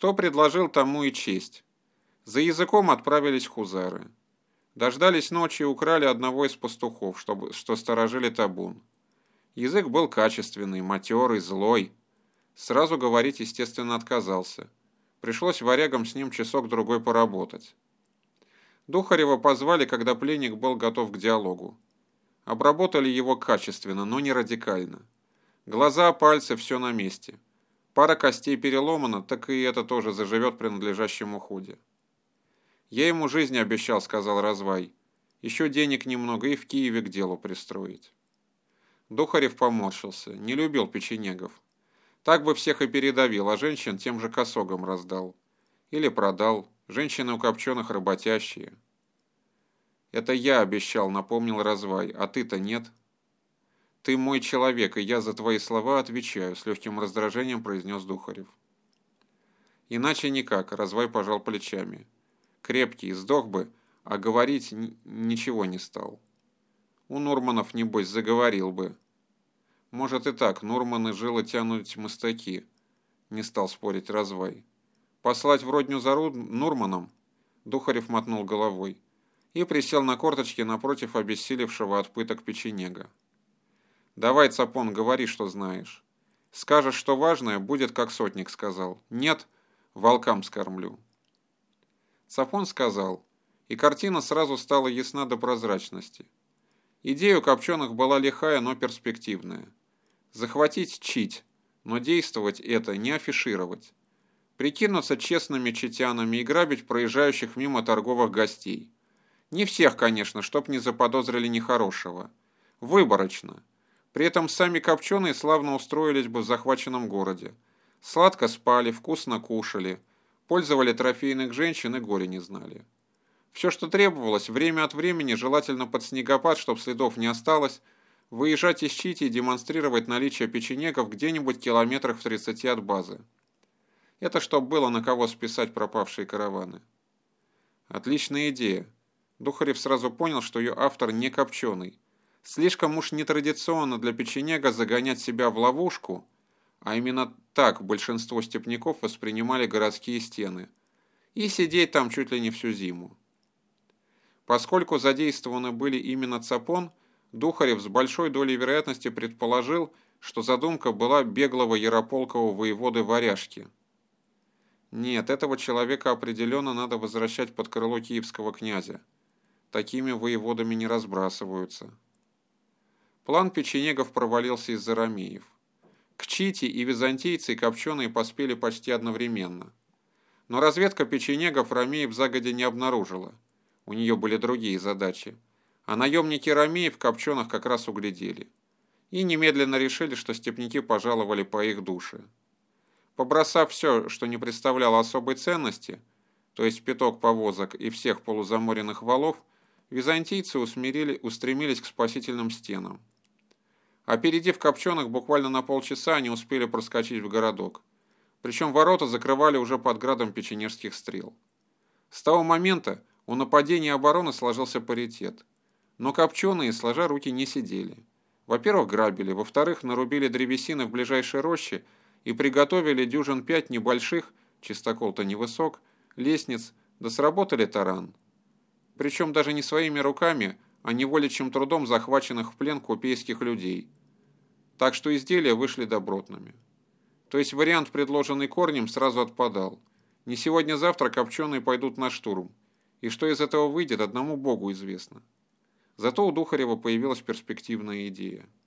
Кто предложил, тому и честь. За языком отправились хузары. Дождались ночи и украли одного из пастухов, чтобы, что сторожили табун. Язык был качественный, матерый, злой. Сразу говорить, естественно, отказался. Пришлось варягам с ним часок-другой поработать. Духарева позвали, когда пленник был готов к диалогу. Обработали его качественно, но не радикально. Глаза, пальцы, все на месте. Пара костей переломана, так и это тоже заживет при надлежащем уходе. «Я ему жизнь обещал», — сказал Развай. «Еще денег немного и в Киеве к делу пристроить». Духарев поморщился, не любил печенегов. Так бы всех и передавил, а женщин тем же косогом раздал. Или продал. Женщины у копченых работящие. «Это я обещал», — напомнил Развай, — «а ты-то нет». «Ты мой человек, и я за твои слова отвечаю», — с легким раздражением произнес Духарев. «Иначе никак», — Развай пожал плечами. «Крепкий, сдох бы, а говорить ничего не стал». У Нурманов, небось, заговорил бы. Может и так, Нурманы жило тянуть мостаки. Не стал спорить Развай. Послать в родню за Нурманом? Духарев мотнул головой и присел на корточки напротив обессилевшего от пыток печенега. «Давай, Цапон, говори, что знаешь. Скажешь, что важное, будет, как сотник сказал. Нет, волкам скормлю». Цапон сказал, и картина сразу стала ясна до прозрачности – Идея у Копченых была лихая, но перспективная. Захватить чить, но действовать это не афишировать. Прикинуться честными читянами и грабить проезжающих мимо торговых гостей. Не всех, конечно, чтоб не заподозрили нехорошего. Выборочно. При этом сами Копченые славно устроились бы в захваченном городе. Сладко спали, вкусно кушали, пользовали трофейных женщин и горе не знали. Все, что требовалось, время от времени, желательно под снегопад, чтобы следов не осталось, выезжать из Чити и демонстрировать наличие печенегов где-нибудь километрах в 30 от базы. Это чтобы было на кого списать пропавшие караваны. Отличная идея. Духарев сразу понял, что ее автор не копченый. Слишком уж нетрадиционно для печенега загонять себя в ловушку, а именно так большинство степняков воспринимали городские стены, и сидеть там чуть ли не всю зиму. Поскольку задействованы были именно Цапон, Духарев с большой долей вероятности предположил, что задумка была беглого ярополкового воеводы Варяжки. Нет, этого человека определенно надо возвращать под крыло киевского князя. Такими воеводами не разбрасываются. План печенегов провалился из-за ромеев. К Чити и византийцы и копченые поспели почти одновременно. Но разведка печенегов ромеев загодя не обнаружила – у нее были другие задачи. А наемники Ромеи в Копченых как раз углядели. И немедленно решили, что степняки пожаловали по их душе. Побросав все, что не представляло особой ценности, то есть пяток повозок и всех полузаморенных валов, византийцы усмирили, устремились к спасительным стенам. Опередив Копченых буквально на полчаса, они успели проскочить в городок. Причем ворота закрывали уже под градом печенежских стрел. С того момента, у нападения обороны сложился паритет. Но копченые, сложа руки, не сидели. Во-первых, грабили, во-вторых, нарубили древесины в ближайшей роще и приготовили дюжин пять небольших, чистокол-то невысок, лестниц, да сработали таран. Причем даже не своими руками, а неволичьим трудом захваченных в плен купейских людей. Так что изделия вышли добротными. То есть вариант, предложенный корнем, сразу отпадал. Не сегодня-завтра копченые пойдут на штурм, и что из этого выйдет, одному Богу известно. Зато у Духарева появилась перспективная идея –